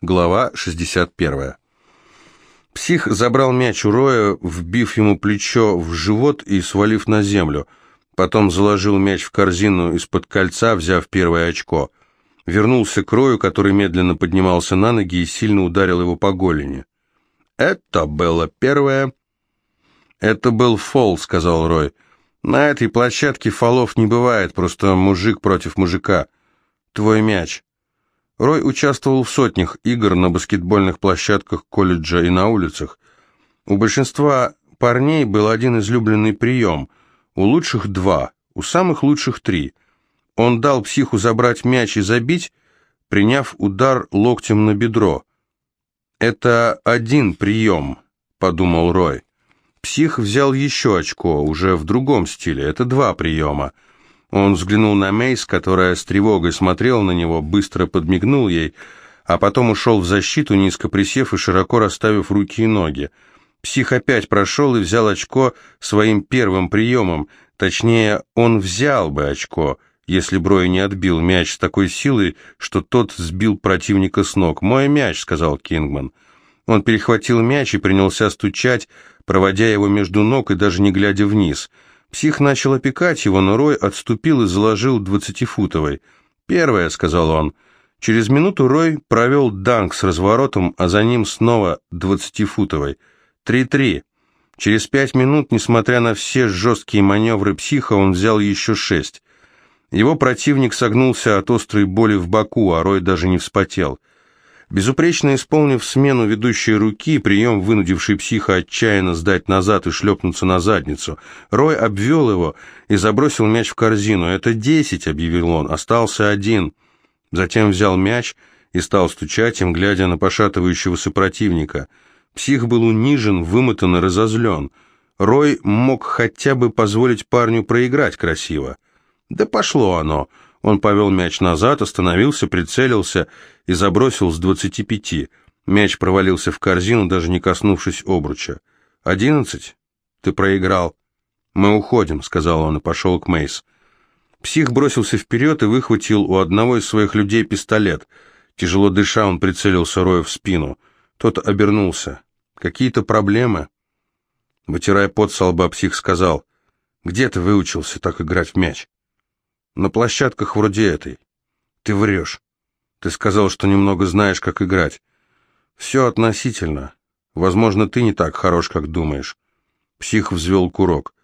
Глава 61. Псих забрал мяч у Роя, вбив ему плечо в живот и свалив на землю. Потом заложил мяч в корзину из-под кольца, взяв первое очко. Вернулся к Рою, который медленно поднимался на ноги и сильно ударил его по голени. «Это было первое». «Это был фол», — сказал Рой. «На этой площадке фолов не бывает, просто мужик против мужика. Твой мяч». Рой участвовал в сотнях игр на баскетбольных площадках колледжа и на улицах. У большинства парней был один излюбленный прием, у лучших два, у самых лучших три. Он дал психу забрать мяч и забить, приняв удар локтем на бедро. «Это один прием», — подумал Рой. Псих взял еще очко, уже в другом стиле, это два приема — он взглянул на Мейс, которая с тревогой смотрела на него, быстро подмигнул ей, а потом ушел в защиту, низко присев и широко расставив руки и ноги. Псих опять прошел и взял очко своим первым приемом, точнее, он взял бы очко, если Брой не отбил мяч с такой силой, что тот сбил противника с ног. «Мой мяч», — сказал Кингман. Он перехватил мяч и принялся стучать, проводя его между ног и даже не глядя вниз — Псих начал опекать его, но Рой отступил и заложил двадцатифутовой. «Первое», — сказал он. Через минуту Рой провел данк с разворотом, а за ним снова двадцатифутовой. «Три-три». Через пять минут, несмотря на все жесткие маневры психа, он взял еще шесть. Его противник согнулся от острой боли в боку, а Рой даже не вспотел. Безупречно исполнив смену ведущей руки, прием, вынудивший психа отчаянно сдать назад и шлепнуться на задницу, Рой обвел его и забросил мяч в корзину. «Это десять», — объявил он, — «остался один». Затем взял мяч и стал стучать им, глядя на пошатывающегося противника. Псих был унижен, вымотан и разозлен. Рой мог хотя бы позволить парню проиграть красиво. «Да пошло оно!» Он повел мяч назад, остановился, прицелился и забросил с двадцати пяти. Мяч провалился в корзину, даже не коснувшись обруча. «Одиннадцать? Ты проиграл». «Мы уходим», — сказал он и пошел к Мейс. Псих бросился вперед и выхватил у одного из своих людей пистолет. Тяжело дыша, он прицелился Рою в спину. Тот обернулся. «Какие-то проблемы?» Вытирая пот со лба, псих сказал, «Где ты выучился так играть в мяч?» На площадках вроде этой. Ты врешь. Ты сказал, что немного знаешь, как играть. Все относительно. Возможно, ты не так хорош, как думаешь. Псих взвел курок.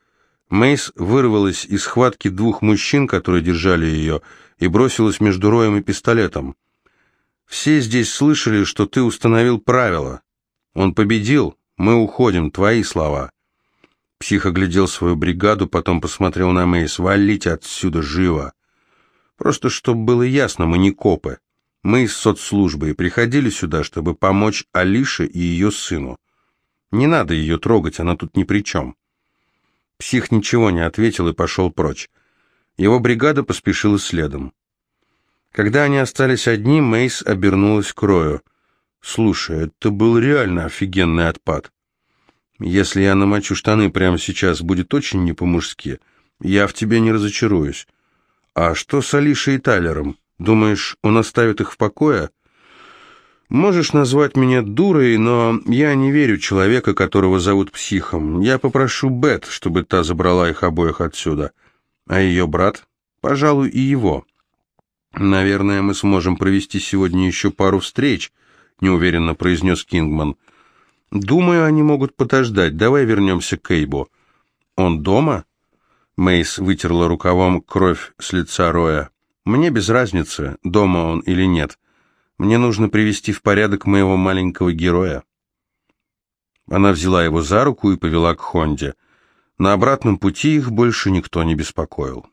Мейс вырвалась из схватки двух мужчин, которые держали ее, и бросилась между роем и пистолетом. «Все здесь слышали, что ты установил правила. Он победил, мы уходим, твои слова». Псих оглядел свою бригаду, потом посмотрел на Мейс. «Валите отсюда живо!» «Просто чтобы было ясно, мы не копы. Мы из соцслужбы и приходили сюда, чтобы помочь Алише и ее сыну. Не надо ее трогать, она тут ни при чем». Псих ничего не ответил и пошел прочь. Его бригада поспешила следом. Когда они остались одни, Мейс обернулась к Рою. «Слушай, это был реально офигенный отпад. Если я намочу штаны прямо сейчас, будет очень не по-мужски. Я в тебе не разочаруюсь. А что с Алишей и Тайлером? Думаешь, он оставит их в покое? Можешь назвать меня дурой, но я не верю человека, которого зовут психом. Я попрошу Бет, чтобы та забрала их обоих отсюда. А ее брат? Пожалуй, и его. Наверное, мы сможем провести сегодня еще пару встреч, неуверенно произнес Кингман. — «Думаю, они могут подождать. Давай вернемся к Эйбу». «Он дома?» Мейс вытерла рукавом кровь с лица Роя. «Мне без разницы, дома он или нет. Мне нужно привести в порядок моего маленького героя». Она взяла его за руку и повела к Хонде. На обратном пути их больше никто не беспокоил.